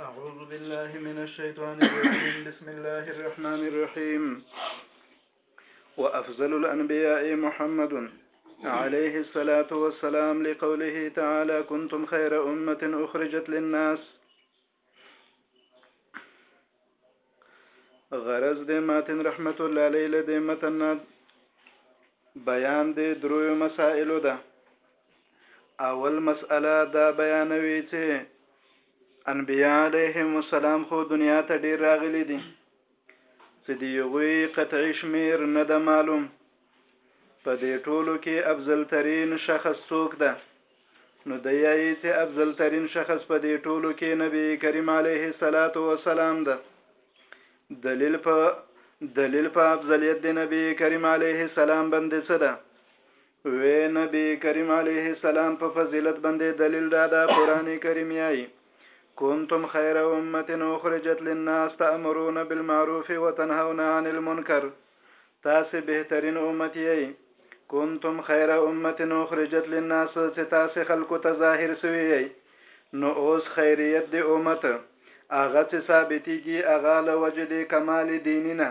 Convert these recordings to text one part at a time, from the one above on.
أعوذ بالله من الشيطان الرجيم بسم الله الرحمن الرحيم وأفضل الأنبياء محمد عليه الصلاة والسلام لقوله تعالى كنتم خير أمة أخرجت للناس غرض د ماتن رحمت الله علیه له دې متن بیان د دریو مسائلو ده اول مسأله دا بیانوي چې انبیاء علیهم السلام خو دنیا ته ډیر راغلي دي چې د یغوی قطعی شمیر نه ده معلوم په دې ټولو کې افضل ترین شخص څوک ده نو د یای چې افضل ترین شخص په دې ټولو کې نبی کریم علیه الصلاۃ والسلام ده دلیل په دلیل په افضلیت د نبی کریم علیه السلام باندې څه ده وې نبی کریم علیه السلام په فضیلت باندې دلیل دا ده قران کریم یې کنتم خیر امه اخرجت للناس تأمرون بالمعروف وتنهون عن المنکر تاسو بهترین امت یې کنتم خیر امه اخرجت للناس چې تاسو خلکو ته ظاهر سوی یې نو اوس خیریت دی امت هغه چې ثابتېږي هغه له وجې دی کمال دیني نه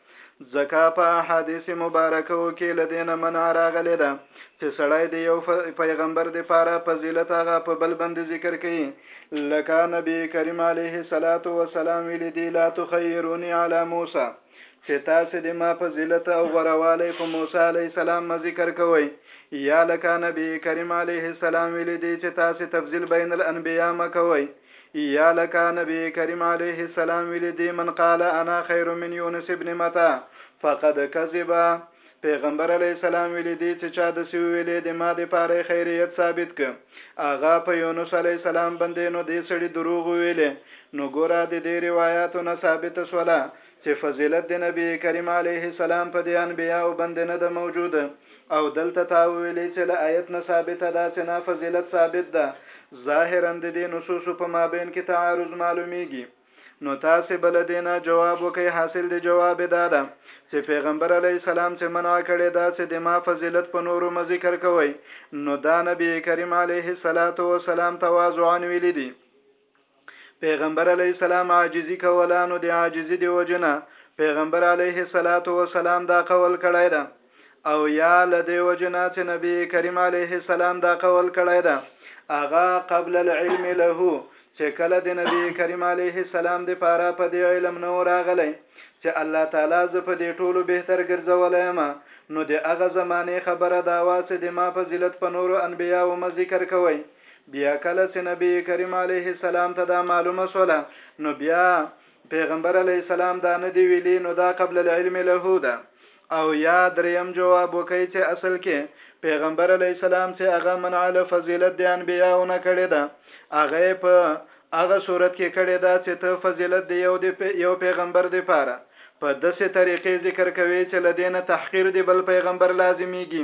ځکه په احادیث مبارکو کې لدینه منع راغلی ده چې سړی د یو پیغمبر د پاره فضیلت هغه په بل باندې ذکر کوي لکه نبی کریم علیه الصلاۃ والسلام ویل دی لا تخیرونی علی موسی چې تاسو د ما فضیلت او غوروالی په موسی علیه السلام ما ذکر کوئ یا لکه نبی کریم علیه السلام ویل دی چې تاسو تفضیل بین الانبیاء ما کوئ یا لکه نبی کریم علیه السلام ویلی دی من قال انا خیر من یونس ابن متا فقد کذبا پیغمبر علی السلام ویلی دی چې چا د سی ویلې د ما د پاره خیریت ثابت ک اغا په یونس علی السلام باندې نو دې سړي دروغ ویلې نو ګوره د دې روایتو نه ثابت سوله چه فضیلت د نبی کریم علیه السلام په دی انبیاو بندې نه ده موجود او دلته تا وویلې چه له آیت نه ثابته ده چه نا فضیلت ثابت ده ظاهرا د دی نصوصو په مابین کې تعارض معلومیږي نو تاسې به له دی نه جواب وکړئ حاصل د جواب دا ده چه پیغمبر علیه السلام چه منع کړی ده چه د ما فضیلت په نورو مه ذکر کوئ نو دا نبی کریم علیه السلام تواضعا ویلی دی پیغمبر علی السلام عاجزی کوله نو د عاجزی دی وجنه پیغمبر علیه الصلاۃ والسلام دا قول کړی دا او یا لدی وجنه چې نبی کریم علیه السلام دا قول کړی دا اغا قبل العلم له چې کله د نبی کریم علیه السلام د پاره په دې علم نو راغلی چې الله تعالی ز په دې ټولو بهتر ګرځولای ما نو د هغه زمانه خبره دا واسه د ما فضیلت په نورو انبیا او ما ذکر کوي بیا کله چې نبی کریم علیه السلام ته دا معلومه شوله نو بیا پیغمبر علیه السلام دا نه دی ویلی نو دا قبل العلم له ده او یا دریم جواب وکي چې اصل کې پیغمبر علی السلام چې هغه منع له فضیلت د انبیاونه کړی دا هغه په هغه صورت کې کړی دا چې ته فضیلت دی یو دی یو پیغمبر دی پاره په دسه طریقې ذکر کوي چې لدینه تحقیر دی بل پیغمبر لازمیږي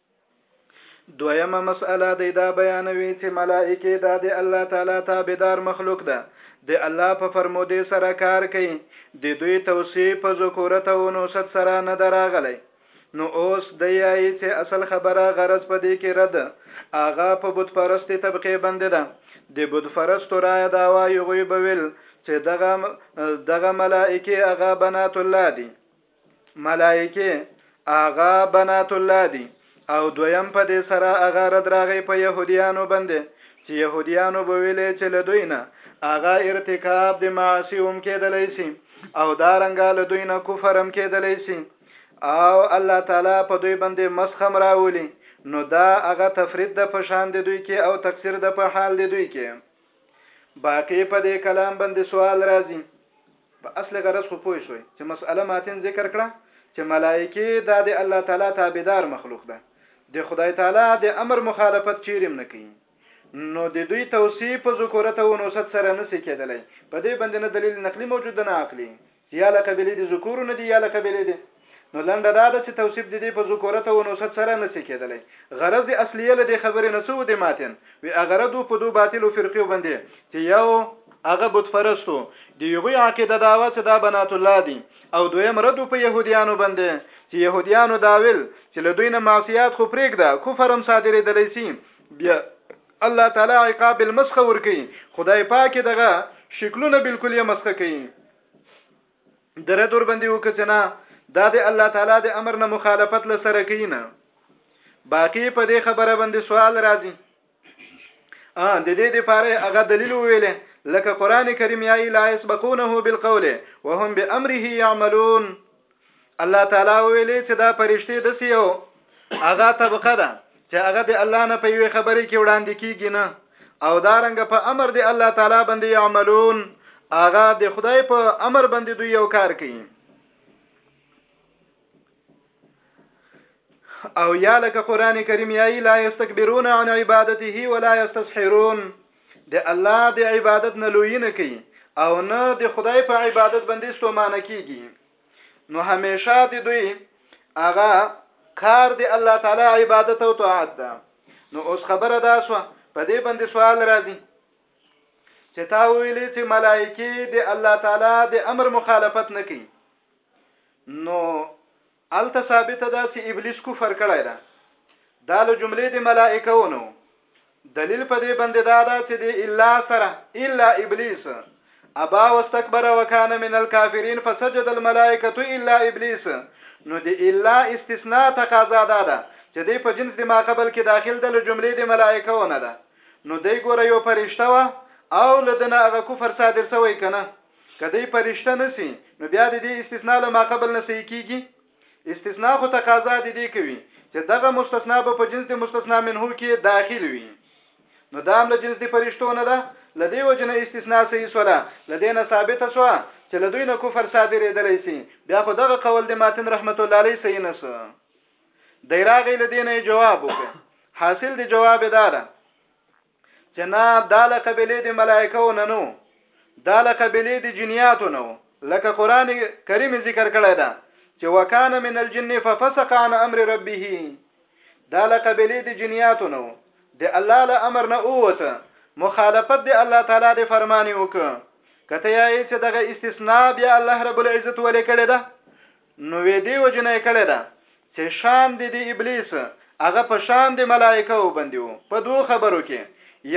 دویمه مسئله دی دا بیانوي چې ملائکه دا د الله تعالی تابعدار مخلوق ده د الله په فرمودې سره کار کوي د دوی توصیه په ذکورت او نوست سره نه دراغلی نو اوس د یای چې اصل خبره غرض په دې کې رد آغا په بت پرستی طبقه بند ده د بت پرستو را دا وایي غوی بویل چې دغه دغه ملائکه آغا بنات الله دي ملائکه هغه بنات الله دي او دویم په دې سره هغه رد راغی په يهوديانو باندې چې يهوديانو به ویلې چې له دوی نه هغه ارتکاب د معاصي هم کېدلی سي او دا رنګه له دوی نه کفر هم کېدلی سي او الله تعالی په دوی باندې مسخم راولي نو دا هغه تفرید د پشان د دوی کې او تقصیر د په حال د دوی کې باقی په دې کلام باندې سوال راځي په اصل غرض خو پوه شوي چې مسأله ماتن ذکر کړه چې ملائکه د د الله تعالی تابعدار مخلوق ده د خدای تعالی د امر مخالفت چیرم نه کوي نو د دوی توصیف په ذکورت او نوست سره نسی کېدلی په دې باندې نه دلیل نقلی موجود نه عقلی چې یا له قبیلې د ذکورو نه دي یا له قبیلې دي، نو لنډه دا ده چې توصیف د دې په ذکورت او انوثت سره نه شي کېدلی. غرض د اصلیه له دې خبرې نه څه و؟ د ماتن وي هغه رد و په دو باطلو فرقیو باندې چې یو، هغه بت پرستو، د هغوی عقیده دا وه چې دا بنات الله دي او دویم رد و په یهودیانو باندې چې یهودیانو دا ویل چې له دوی نه معصیات خو پرېږده کفر هم صادرېدلی شي بیا الله تعالی عقاب بالمسخه ورکی خدای پاک دغه شکلونه بالکل یې مسخه کوي دره دور باندې وکڅنه دا د الله تعالی د امر نه مخالفت لسره کوي نه باقی په دې خبره باندې سوال راځي ا د دې د پاره هغه دلیل ویلې لکه قران کریم یای لا یسبقونه بالقول وهم بامره یعملون الله تعالی ویلي چې دا پرشته د سیو هغه طبقه ده چې هغه د الله نه په یوې خبرې کې وړاندې کیږي نه او دا رنګ په امر دی الله تعالی باندې عملون هغه د خدای په امر باندې دوی یو کار کوي او یا لکه قران کریم یا لا یستكبرون عن عبادته ولا یستسحرون د الله د عبادت نه لوی نه کوي او نه د خدای په عبادت باندې ستومانه کیږي نو همیشه د دوی هغه کار دی الله تعالی عبادت او طاعت ده نو اوس خبره دا سو په دې باندې سوال راځي چې تا ویلې چې ملائکه د الله تعالی د امر مخالفت نه کوي نو هلته ثابته ده چې ابلیس کفر کړی ده. دا له جملې د ملائکه و نو دلیل په دې باندې دا ده چې د الا سره الا ابلیس ابا واستكبر وكان من الكافرين فسجد الملائکه الا ابلیس نو د الا استثناء تقاضا ده ده چې د په جنس د ما قبل کې داخل ده له جملې د ملائکه و نه ده نو دی ګوره یو فرشته و او لدنه هغه کفر صادر سوی کنه که دی په رشته نه سي نو بیا د دې استثناء له ماقبل نه صحیح کیږي استثناء خو تقاضا د دې کوي چې دغه مستثنا به په جنس د مستثنا منه کې داخل وي نو دام له جنس د فرشتو نه ده لدی وجنه استثناء صحیح سوله لدینه ثابت سو چې لدوی نه کفر صادرېدلی سي بیا خو دغه قول د ماتن رحمت الله علیه صحیح نه سو دی راغی لدینه جواب وکړ حاصل د جواب دار چې نه دا له قبیلې د ملائکو نه نو دا له قبیلې د جنیاتو نه لکه قران کریم ذکر کړی دا چې وکانه من الجن ففسق عن امر ربه دا له قبیلې د جنیاتو نه د الله له امر نه اوته مخالفت د الله تعالی د فرمانی وک کته یې چې دغه استثناء بیا الله رب العزت ولې کړی ده نو وې دې وجنه یې کړې ده چې شان دې دې ابلیس هغه په شان دې ملائکه او بندي وو په دوه خبرو کې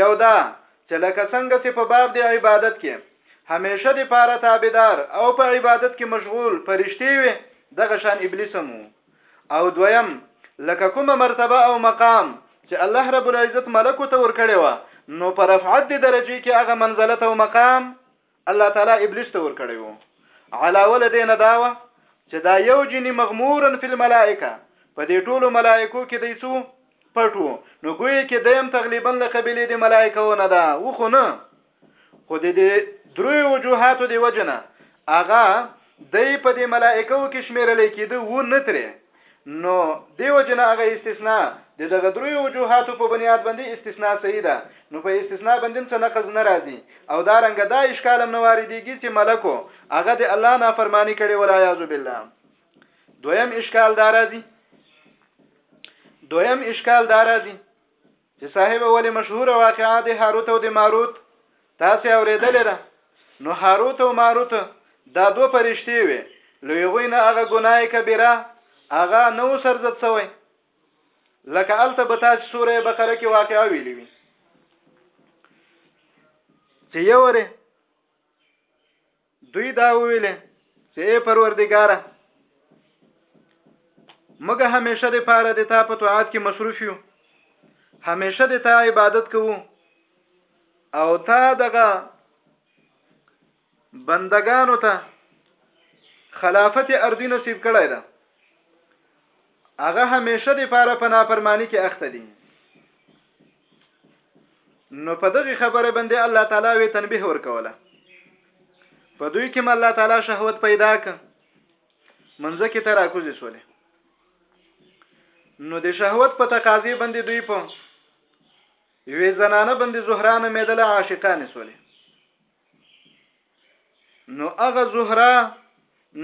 یو دا چې لکه څنګه چې په باب دې عبادت کې همیشه دې پاره تابعدار او په عبادت کې مشغول پرشتي وي دغه شان ابلیس هم او دویم لکه کومه مرتبه او مقام چې الله رب العزت ملکو ته ورکړي و نو پر رفعت دې درجه کې هغه منزلت او مقام الله تعالی ابلیس ته ور کړی وو علاوه له دې نه داوه چې دا یو جنی مغمورن فی الملائکه په دې ټولو ملائکو کې دی څو پټو نو ګویا کې دیم تقریبا له قبیله د ملائکو نه ده و خو نه خو د دې درې وجوهاتو دی وجنه اغا دی په دې ملائکو کې شمیرل کېده و نه ترې نو دی وجنه هغه استثناء د دغه دریو وجوهاتو په بنیاد باندې استثناء صحیح ده نو په استثناء باندې څه نقض نه راځي او دا رنګ دا اشکال هم نه واردېږي چې ملکو هغه د الله نافرمانی کړي ولا یعذ بالله دویم اشکال دا راځي دویم اشکال دا راځي چې صاحب ولې مشهور واقعا د هاروت او د ماروت تاسو اوریدلې ده نو هاروت او ماروت دا دوه پرشتي وي لوی غوینه هغه ګناه کبیره هغه نو سرزت سوی لکه الته به تاسو سوره بقره کې واقعا ویلې وي چې یو وره دوی دا وویل چې ای پروردګاره موږ همیشه د پاره د تا په طاعت کې مصروف یو همیشه د تا عبادت کوو او تا دغه بندگانو ته خلافت ارضی نصیب کړی ده هغه همیشه د پاره په نافرمانی کې اخته دي نو په دغه خبره باندې الله تعالی وی تنبیه ورکوله په دوی کې الله تعالی شهوت پیدا ک منځ کې تراکوز سولې نو د شهوت په تقاضې باندې دوی په یوې زنانه باندې زهرانه مېدل عاشقان سولې نو هغه زهرا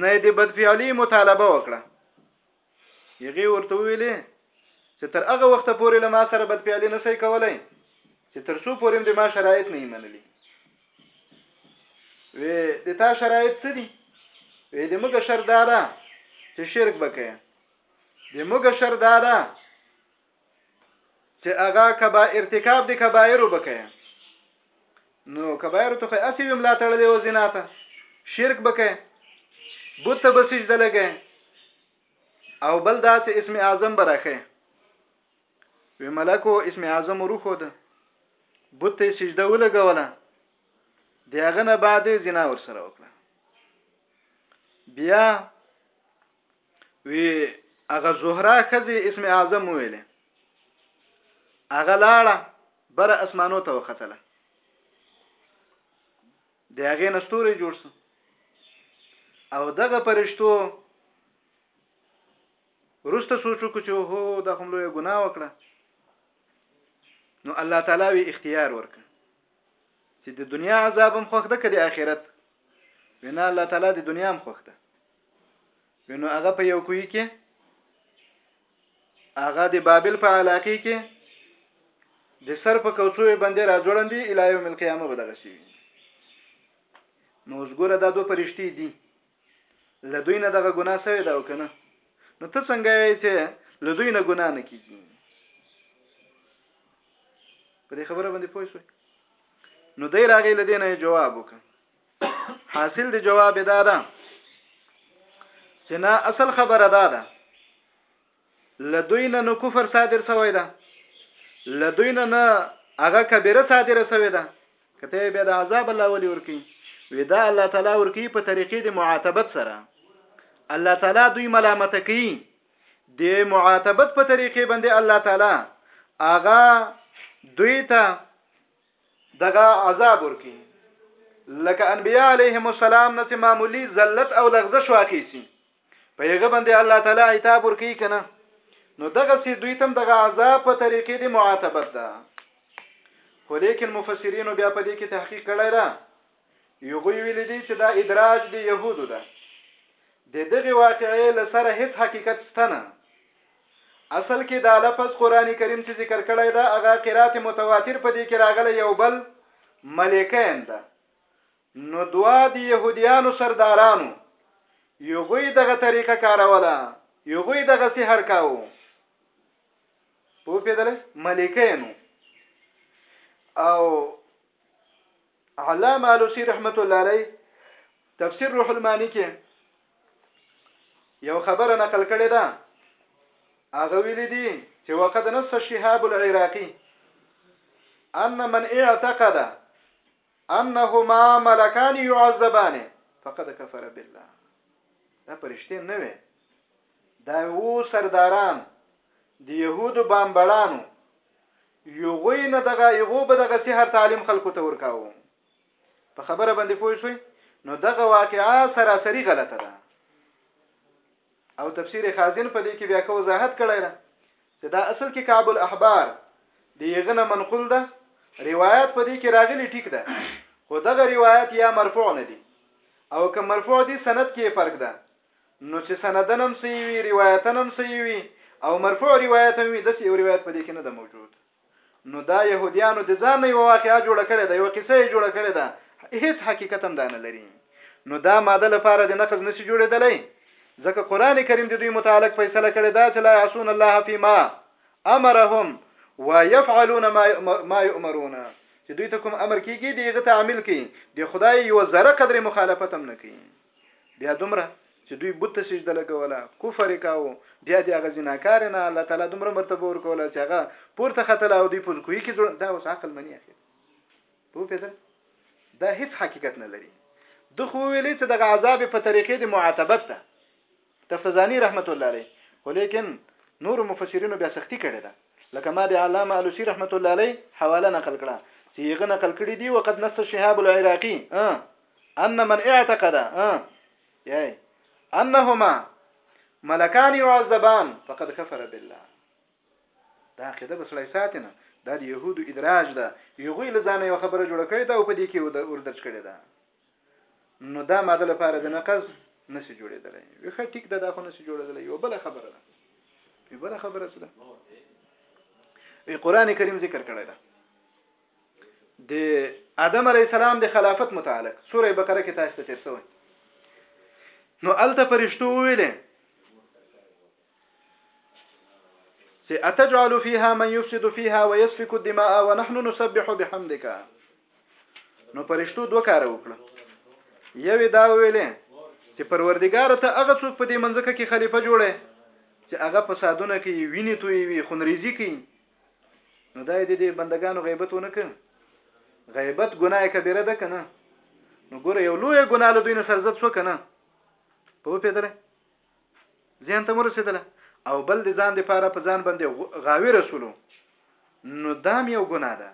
نه د بدفعلی مطالبه وکړه هغه ورته ویلې چې تر هغه وخت پورې له ما سره بد پیالي نه سي کولای چې تر څو پورې د ما شرایط نه منلي وې د تا شرایط څه دي وې د موږ شردارا چې شرک وکړي د موږ شردارا چې هغه کبا ارتکاب د کبایرو بکې نو کبایرو ته خو اسی ویم لا تړلې و زنا ته شرک بکې بت ته بسج د لګې او بل دا چې اسم اعظم برخه وی ملکو اسم اعظم روخو ده بت ته سجده ولګوله دیغه نه بعد زنا ور سره وکړه بیا وی هغه زهرا خزي اسم اعظم ویلې هغه لاړه بر اسمانو ته وختله د هغه نستوري جوړ سو او دغه پرشتو روسته سوچو کو چې هو د هم لوی ګناه وکړه نو الله تعالی وی اختیار ورک چې د دنیا عذاب هم خوښ ده کړي آخرت وینا الله تعالی د دنیا هم خوښ ده نو هغه په یو کوی کې هغه د بابل په علاقې کې د سر په کوڅو باندې را جوړندې الایو مل قیامه به دغه شي نو زګوره دا دوه پرشتي دي لدوی نه دغه ګناه سوی دا وکنه نو ته څنګه یې چې لدوی نه ګناه نه کیږي په دې خبره باندې پوه شو نو دای راغی لدې نه جواب وکړه حاصل دی جواب دا ده چې نه اصل خبره دا ده لدوینه نو کفر صادر شوی ده لدوینه نه هغه کبیره صادره شوی ده کته به د عذاب الله ولي ورکی ودا الله تعالی ورکی په طریقې د معاتبت سره الله تعالی دوی ملامت کوي د معاتبت په طریقې باندې الله تعالی اغا دوی ته دغه عذاب ورکی لکه انبیاء علیهم السلام نه معمولی ذلت او لغزش واقع سي په یغه باندې الله تعالی عتاب ورکی کنه نو دغه سي دوی تم دغه عذاب په طریقې دی معاتبت ده خو لیکن مفسرین بیا په دې کې تحقیق کړی ده یغوی ویلی دی چې دا ادراج دی یهودو ده د دغه واقعې له سره هیڅ حقیقت شته نه اصل کې دا لفظ قران کریم چې ذکر کړی دا هغه قرات متواتر په دې کې راغلی یو بل ملکین ده نو دوا د يهوديانو سردارانو یوغوی دغه طریقه کاروله یوغوی دغه سحر کاوه په پیدل ملکینو او علامه الوسی رحمت الله علی تفسیر روح المانی کې یو خبره نقل کړې ده هغه ویل دي چې وقد نص شهاب العراقي ان من اعتقد انهما ملکان يعذبان فقد كفر بالله دا پرشته نه وي دا وو سرداران د يهودو بامبړانو يغوي نه دغه يغو به دغه سحر تعلیم خلکو ته ورکاو په خبره باندې پوه شوي نو دغه واقعا سراسری غلطه ده او تفسیر خازن په دې کې بیا کو وضاحت کړی ده چې دا اصل کې کعب الاحبار دی یغنه منقول ده روایت په دې کې راغلی ټیک ده خو دغه روایت یا مرفوع نه دی او که مرفوع دی سند کې فرق ده نو چې سندن هم صحیح وي روایتن هم صحیح وي او مرفوع روایت هم وي داسې یو روایت په دې کې نه ده موجود نو دا يهوديانو د ځان نه یو واقعا جوړه کړې ده یو قصه یې جوړه کړې ده هیڅ حقیقت هم دا نه لري نو دا ماده لپاره د نقض نشي جوړېدلی ځکه قران کریم د دوی متعلق فیصله کړې ده چې لا یعصون الله فيما امرهم ويفعلون ما ما يؤمرون چې دوی ته کوم امر کیږي دیغه تعمیل کوي د خدای یو ذره قدر مخالفت هم نه کوي بیا دومره چې دوی بت ته سجده لګوله کفر یې کاوه بیا دې هغه زناکار نه الله تعالی دومره مرتبه ورکوله چې هغه پورته ختله او دوی په کوی کې جوړ دا اوس عقل منی اخی په پیدل دا هیڅ حقیقت نه لري د خو ویلې چې دغه عذاب په طریقې د معاتبت ده تفتزاني رحمة الله علیه خو لیکن نورو مفسرینو بیا سختي کړې ده لکه ما د علامه الوسي رحمة الله علیه حواله نقل کړه چې هغه نقل کړي دي وقد نص شهاب العراقي ان من اعتقد یای انهما ملکان يعذبان فقد كفر بالله دا عقیده بسړی ساتنه دا د يهودو ادراج ده یغوی لزانه یو خبره جوړه کړې ده او په دې کې اور درج کړې ده نو دا ماده لپاره د نقض نسی جوړېدلی وی ښه ټیک ده دا خو نسی جوړېدلی یو بل خبره ده یو بل خبره څه ده وی قران کریم ذکر کړی ده د آدم علی السلام د خلافت متعلق سوره بقره کې تاسو ته تیر شوی نو الته فرشتو ویلې چې اتجعل فيها من يفسد فيها ويسفك الدماء ونحن نسبح بحمدك نو پرشتو دوه کار وکړه یوې دا ویلې چې پروردګار ته هغه څوک په دې منځکه کې خلیفہ جوړه چې هغه فسادونه کوي ویني توي وي خونریزي کوي نو دا دې دې بندگانو غیبت ونه کړ غیبت ګناه کبیره ده کنه نو ګوره یو لوی ګناه له دوی نه سرزت شو کنه په پیدره ذهن ته مو رسیدله او بل د ځان لپاره په ځان باندې غاوی رسولو نو دا هم یو ګناه ده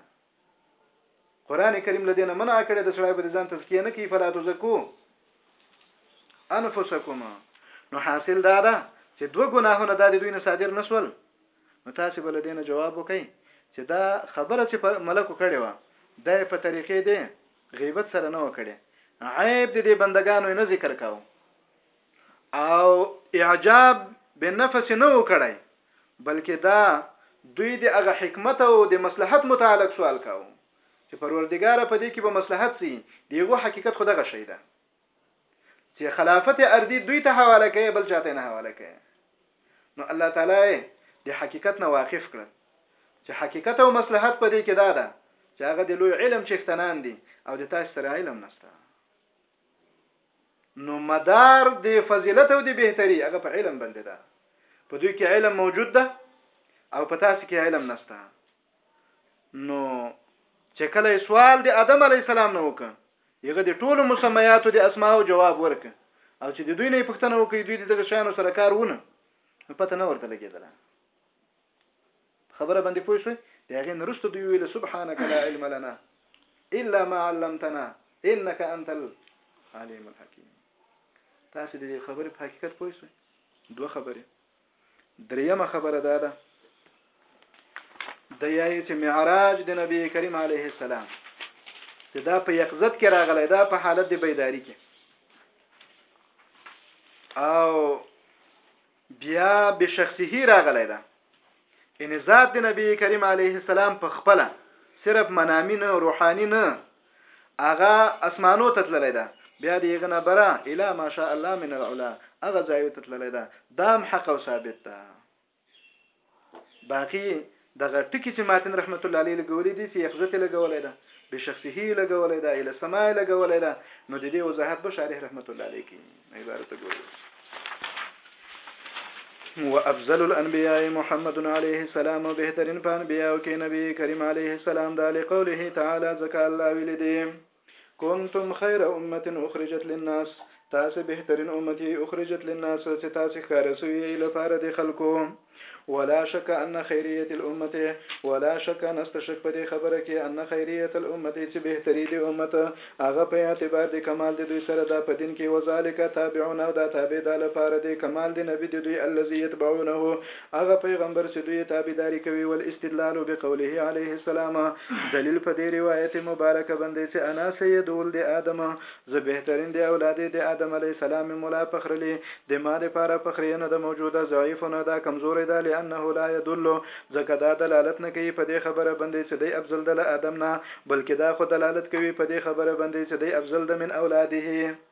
قران کریم لدین منع کړی د سړی په ځان تزکیه نه کوي فلا تزکو انفسکم نو حاصل دا ده چې دوه ګناهونه د دوی نه صادر نسول نو تاسو بل دینه جواب وکئ چې دا خبره چې په ملکو کړي و دا په طریقې دی غیبت سره نه وکړي عیب دې بندگانو نه ذکر کاو او اعجاب به نفس نه و کړی بلکې دا دوی د هغه حکمت او د مصلحت متعلق سوال کاوه چې پروردګار په دې کې به مصلحت سي دیغه حقیقت خو دغه شی ده چې خلافت ارضی دوی ته حواله کوي بل چاته نه حواله کوي نو الله تعالی د حقیقت نه واقف کړل چې حقیقت او مصلحت په دې کې دا ده چې هغه د لوی علم چښتنان دي او د تاسو سره علم نشته نو مدار د فضیلت او د بهتري هغه په علم باندې ده په دوی کې علم موجود ده او په تاسو کې علم نشته نو چې کله سوال د ادم علی السلام نه وکړ یغه د ټولو مسمیاتو د اسماء او جواب ورک او چې د دوی نه پښتنه وکړي دوی دغه شانو سره کار ونه نو پته نه ورته لګیدله په خبره باندې پوه شوي د هغې نه وروسته دوی ویل سبحانک لا علم لنا الا ما علمتنا انك انت العليم الحكيم تاسو د دې خبرې په حقیقت پوه شوي دوه خبرې دریمه خبره دا ده د یای چې معراج د نبی کریم علیه السلام چې دا په یقظت کې راغلی دا په حالت د بیداری کې او بیا به شخصه راغلی ده ان ذات د نبی کریم علیه السلام په خپل صرف منامی نه روحانی نه اغه اسمانو ته تللی ده بیا د یغه نه برا اله ماشاء الله من العلا اغه ځای ته تللی ده دام حق او ثابت ده باقي دغه ټکي چې ماتن رحمت الله علیه لګولې دي فی اخذته لګولې ده بشخصه لګولې ده اله سماع لګولې ده نو د دې وضاحت به شارح رحمت الله علیه کې عبارت ګوري وافضل الانبياء محمد عليه السلام بهترین په انبیاء کې نبی کریم عليه السلام د قوله تعالی ذکر الله ویل دي کنتم خیر امت اخرجت للناس تاسې بهترین امت یې اخرجت للناس چې تاسې ښکاره سوي یې لپاره د خلکو ولا شک ان خیریت الامت ولا شک نست شک په دې خبره کې ان خیریت الامت چې بهتري د امت هغه په اعتبار د کمال د دوی سره دا په دین کې وذالک تابعون او دا تابع دا لپاره د کمال د نبی د دوی الذي يتبعونه هغه پیغمبر چې دوی یې تابعداري کوي، والاستدلال بقوله علیه السلام، دلیل په دې روایت مبارک باندې چې انا سید ولد آدم، زه بهترین د اولاد د آدم علیه السلام یم ولا فخر لي، د ما لپاره فخریه نه ده موجوده، ضعیف، دا کمزوری ده، لأنه لا یدل، ځکه دا دلالت نه کوي په دې خبره باندې چې دی افضل ده له آدم نه، بلکې دا خو دلالت کوي په دې خبره باندې چې دی افضل ده من اولاده.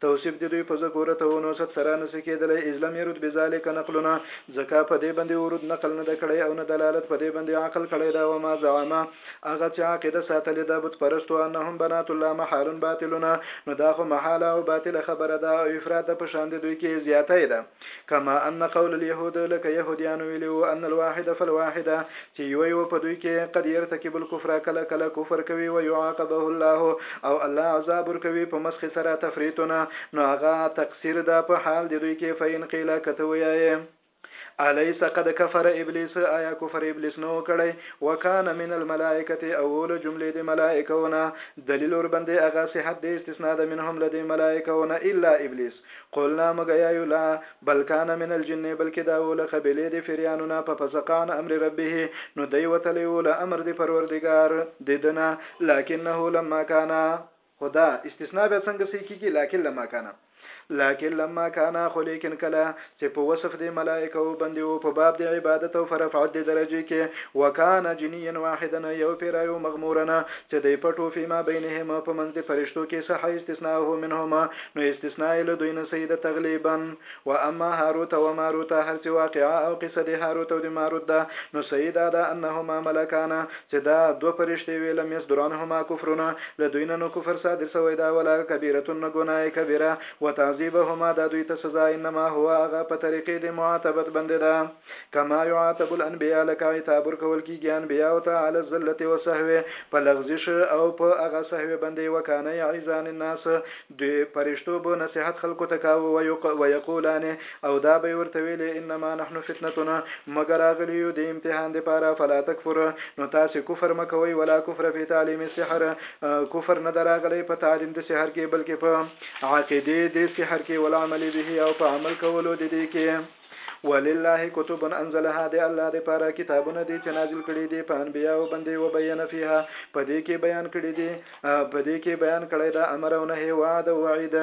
توصیف د دوی په زه ګوره ته اونو ست سره نه سي کیدلای اذ لم یرد بذالک نقلنا ځکه په دې باندې ورود نقل نه ده کړی او نه دلالت په دې باندې عقل کړی ده وما زعم هغه چې عقیده ساتلې ده بت پرستو انهم بنات الله محال باطلنا نو دا خو محاله او باطله خبره ده او افراط ده په شان د دوی کې زیاتی ده. کما ان قول اليهود لکه يهوديانو ويلي وو ان الواحد فالواحده چې يو يو په دوی کې قد يرتکب الكفر کله کله کفر کوي و يعاقبه الله او الله عذاب ورکوي په مسخ سره تفريطونه نو هغه تقصير ده په حال د دوی کې فإن قيل کته وياي الیس قد کفر ابلیس آیا کفر ابلیس نو کړی وکانه من الملائکه اول جمله د ملائکونه دلیل ور باندې هغه صحت د استثناء د منهم لدی ملائکونه الا ابلیس قلنا موږ یایو لا بل کان من الجن بلکې دا و له قبیلې د فریانو نه په فسقان امر ربه نو دی وتلی و له امر د پروردګار د دنه لکنه لما کانا خدا استثناء بیا څنګه صحیح کیږي لکن لما کانا لکن لما کانا خو لیکن کله چې په وصف دې ملائکه او بندې او په باب دې عبادت او فرفعت دې درجې کې وکان جنيا واحدا يو پيرايو مغمورا چې دی پټ و فيما بينهم په منځ دې فرشتو کې صح استثناءه منهم نو استثناء له دوی نه صحيح ده تغليبا و اما هاروت و ماروت هر چې واقعا او قصه دې هاروت او دې ماروت ده نو صحيح دا ده انهما ملکان چې دا دوه فرشتې وې لم يصدر عنهما کفرنا له دوی نه نو کفر صادر سوی دا ولا کبيرتن ګناه کبيره و تعذیبهما دا دوی ته سزا انما هو هغه په طریقې د معاتبت بندې ده کما یعاتب الانبیاء لکه عتاب ورکول کیږي انبیاء ته علی الزلت و سهو په لغزش او په هغه سهو بندې وکانه یعیزان الناس دوی پرشتو به نصیحت خلکو ته کاوه و یقولان او دا به ورته ویل انما نحن فتنتنا مګر راغلی یو د امتحان د پاره فلا تکفر نو تاسو کفر مکوئ ولا کفر فی تعلیم السحر کفر نه دراغلی په تعلیم د سحر کې بلکې په عقیدې دې سحر کې والعمل به او په عمل کولو د دې کې ولله کتب انزلها د الله د پاره کتابونه دي چې نازل کړي دي په انبیا او بندي و بیان فيها په دې کې بیان کړي دي په دې کې بیان کړي دا امر او نهي وعد او وعید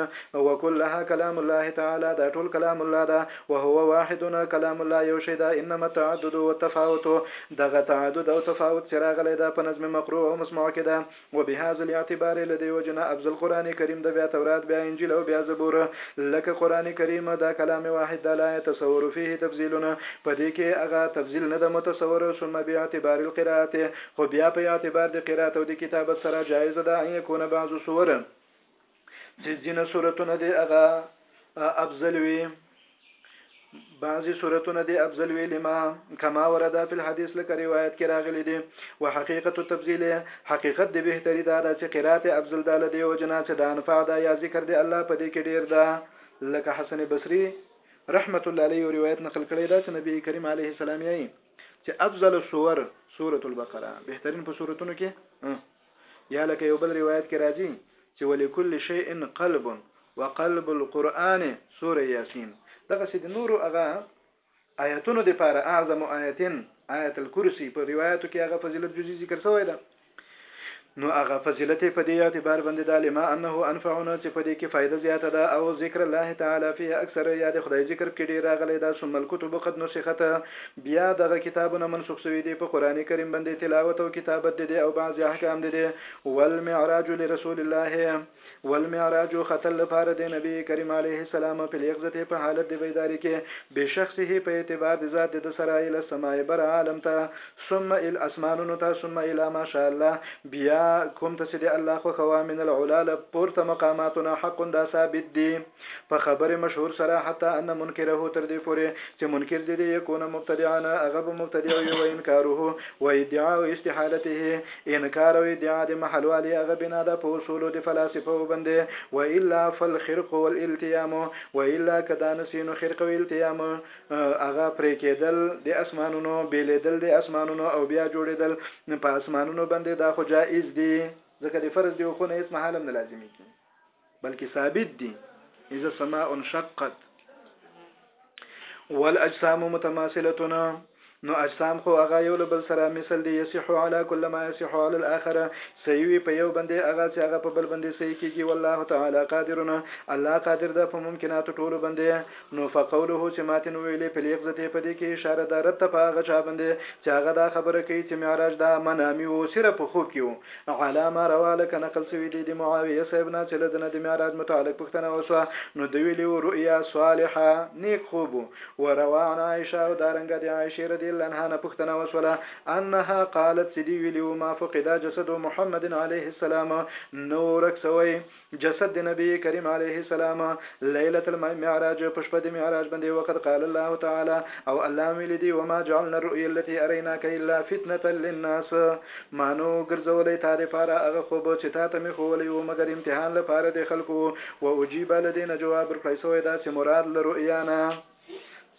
وکلها کلام الله تعالی دا ټول کلام الله دا وهو واحدنا کلام الله یو شی دا انما تعدد او تفاوت دغه تعدد او تفاوت چې راغلی دا په نظم مقروء او مسموع کې دا وبهذا الاعتبار له دې وجې نه افضل قرآن کریم ده بیا تورات بیا انجیل او بیا زبور لکه قرآن کریم دا کلام واحد ده لا یتصور فیه تفضیل په دې کې هغه تفضیل نه ده متصور ثم باعتبار القراءة خو بیا په اعتبار د قرات او د کتابت سره جائز ده ان یکون بعض سور چې ځینې صورتونه دی هغه افضل وي بعضی صورتونه دی افضل وی لما کما وردا فی الحديث لکه روایت کې راغلي دي وحقیقت تفضیل حقیقت دی بهتري دا ده چې قرات افضل ده لدی او جنا چې د انفع دا یا ذکر دی الله په دې کې ډیر ده لکه حسن بصری رحمت الله علیه روایت نقل کړی دا چې نبی کریم علیه السلام یې چې افضل الصور سوره البقره بهترین په سورتونو کې یا لکه یو بل روایت کې راځي چې ولکل شیء قلب وقلب القرآن سورة یاسین دغسې د نورو هغه آیتونو د پاره اعظم آیتین آیت الکرسی په روایتو کې هغه فضیلت جزئی ذکر شوی دی نو هغه فضیلت په دې اعتبار باندې د لما انه انفعنا چې په دې کې فائدہ زیاته ده او ذکر الله تعالی فيه اکثر یاد خدای ذکر کې ډیر راغلی دا ثم الكتب قد نسخت بيا دغه کتابونه منسوخ شوي دي په قران کريم باندې تلاوت او کتابت دي دي او بعضي احکام دي دي والمعراج لرسول الله والمعراج ختل لپاره د نبي کريم عليه السلام په اليقظه په حالت د بيداري کې بشخصه په اعتبار د ذات د سره الى السماء بر عالم ته ثم الى اسمانونو ته ثم الى ما شاء الله بيا کوم ته چې د الله خوښه وه من العلا له پورته مقاماتو نه حق دا ثابت دي په خبر مشهور سره حتی ان منکره تر دې پورې چې منکر دې دې يکون مبتدعا هغه به مبتدع وي و انکاره و ادعاء استحالته انکار او ادعاء د محلوالي هغه بنا ده په اصولو د فلاسفو بندې و الا فالخرق والالتيام و الا که دا نسي نو خرق او التيام هغه پرې کېدل د اسمانونو بېلېدل د اسمانونو او بيا جوړېدل په اسمانونو بندې دا خو جائز دي ځکه د فرض دي او خو نه هېڅ مهال هم نه لازمېږي. بلکې ثابت دي اذا السماء انشقت والاجسام متماثلتنا نو اجسام خو هغه یو له بل سره مثل دی یصح علی کل ما یصح علی الاخره صحیح وي په یو باندې هغه چې هغه په بل باندې صحیح کیږي والله تعالی قادرنا الله قادر ده په ممکنات ټولو باندې نو فقوله چې ماتې نو ویلې په لیقظتې په دې کې اشاره ده رد ته په هغه چا باندې چې هغه دا خبره کوي چې معراج دا منامي وو صرف په خوب کې وو علامه روا لکه نقل سوي دي د معاویه صاحب نه چې لدنه د معراج متعلق پښتنه وسوه نو د ویلي وو رؤیا صالحه نیک خوب و روا عن عائشه او دارنګ د عائشه رضی الله عنها نه پښتنه وسوله انها قالت سدی ویلي ما فقدا جسد محمد عليه السلام نورک سوي جسد د نبی کریم علیه السلام لیلة المعراج په شپه د معراج باندې وقد قال الله تعالی او الله ویلی دی وما جعلنا الرؤيا التي اریناک الا فتنه للناس مانو ګرځولې تا د پاره هغه خوب چې تا ته می خوولې و مګر امتحان لپاره د خلکو و اجیب لدینه جواب ورکړی سوی دا چې مراد له رؤیا نه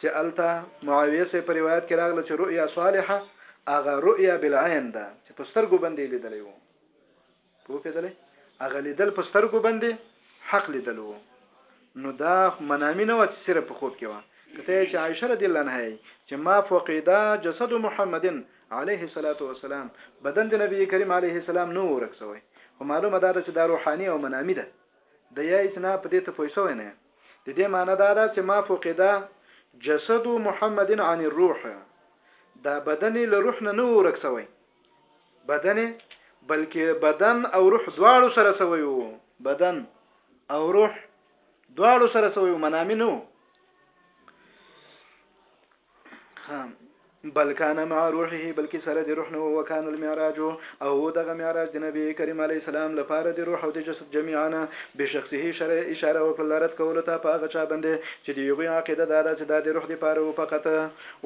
چې الته معاویه سه په روایت کې راغله چې رؤیا صالحه هغه رؤیا بالعين ده چې په سترګو باندې لیدلې وو پوپېدلی هغه ليدل په سترګو بندې حق ليدل وو نو دا منامي نه وه چې صرف په خوب کې وه کته چې عائشه رضی الله عنها چې ما فقیدا جسد محمد علیه الصلاۃ والسلام بدن د نبی کریم علیه السلام نو ورک سوی خو معلومه ده چې دا روحاني او منامي ده د یای چې نه په دې ته پوه شوی نه د دې معنی دا ده چې ما فقدا جسد محمد عن الروح دا بدن له روح نه نو ورک سوی بدنې بلکې بدن او روح دواړو سره سوی وو بدن او روح دواړو سره سوی وو منامي نه وو بل کان مع روحه بلکې سره د روح نه او کان المعراج او دغه معراج د نبی کریم علی السلام لپاره د روح او د جسد جميعا به شخصه شرع اشاره او کلارت کول ته په هغه چا باندې چې د یوغي عقیده دا ده چې دا د روح لپاره فقط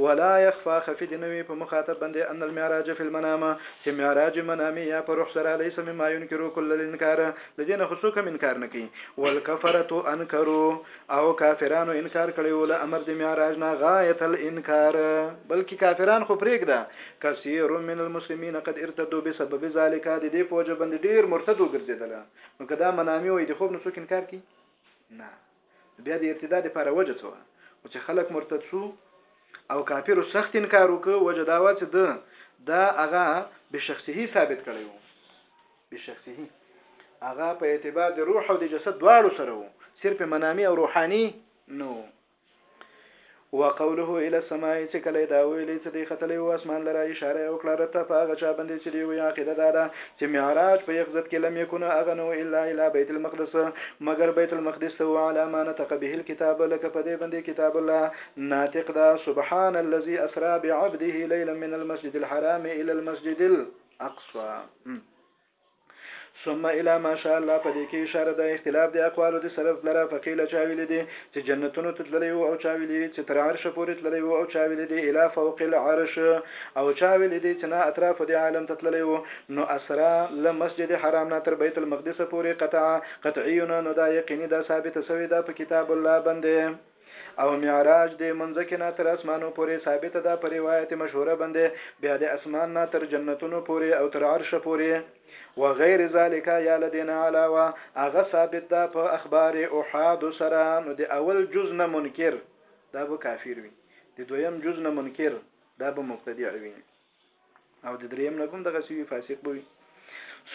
ولا يخفی خفي دې نه وي په مخاطب باندې ان المعراج فی المنام چې معراج منامي یا په روح سره ليس مما ينکر کل الانکار د دې نه خو څوک هم انکار نه کوي والکفرة انکروا او کافرانو انکار کړی و له امر د معراج نه غایة الانکار بلکې کافران خو پرېږده کثیر من المسلمین قد ارتدوا بسبب ذلک د دې په وجه باندې ډېر مرتد وګرځېدل نو که دا منامي وي د خوب نه څوک انکار کوي نه بیا د ارتداد لپاره وجه څه وه؟ خو چې خلک مرتد شو او کافرو سخت انکار وکړ وجه دا وه چې ده دا هغه بشخصي ثابت کړی وو بشخصي هغه په اعتبار د روح او د جسد دواړو سره وو صرف منامي او روحاني نو وقوله الی السماء چې کله یې دا وویلې چې دی ختلی وو اسمان لره اشاره یې وکړه رته په هغه چا باندې چې د یوی عقیده دا ده چې معراج په یقظت کې لم یکن هغه نه و الا الی بیت المقدس مګر بیت المقدس ته وو علی ما نطق به الکتاب لکه په دې باندې کتاب الله ناطق ده سبحان الذي اسرا بعبده لیلا من المسجد الحرام الى المسجد الاقصى ثم الى ما شاء الله په دې کې اشاره ده اختلاف د اقوالو د سلف لره په قیل چا ویلي دي چې جنتونو ته تللی وو او چا ویلي چې تر عرش پورې تللی وو او چا ویلي دي الى فوق العرش او چا ویلي دي چې نه اطراف د عالم ته تللی وو نو اسرا له مسجد حرام نه تر بیت المقدس پورې قطع قطعیونه نو دا یقیني دا ثابت سوی دا په کتاب الله باندې او معراج دې منځکې نه تر اسمانو پورې ثابته ده په روایت مشهوره باندې بیا د اسمان نه تر جنتونو پورې او تر عرش پورې وغیر ذالک یا لدین علاوه هغه ثابت ده په اخبار احاد سره نو د اول جز نه منکر دا به کافر وي د دویم جز نه منکر دا به مبتدع وي او د دریم نه کوم دغه سی فاسق بوي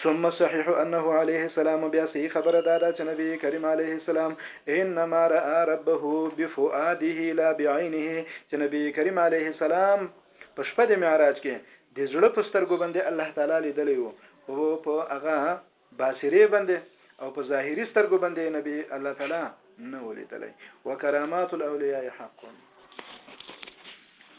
ثم صحيح انه عليه السلام بیا صحیح خبره دا ده چې نبی کریم علیه السلام انما را ربه بفؤاده لا بعينه چې نبی کریم علیه السلام په شپه د معراج کې د زړه په سترګو باندې الله تعالی لیدلی وو او په هغه باسرې باندې او په ظاهري سترګو باندې نبی الله تعالی نه ولیدلی وکرامات الاولیاء حق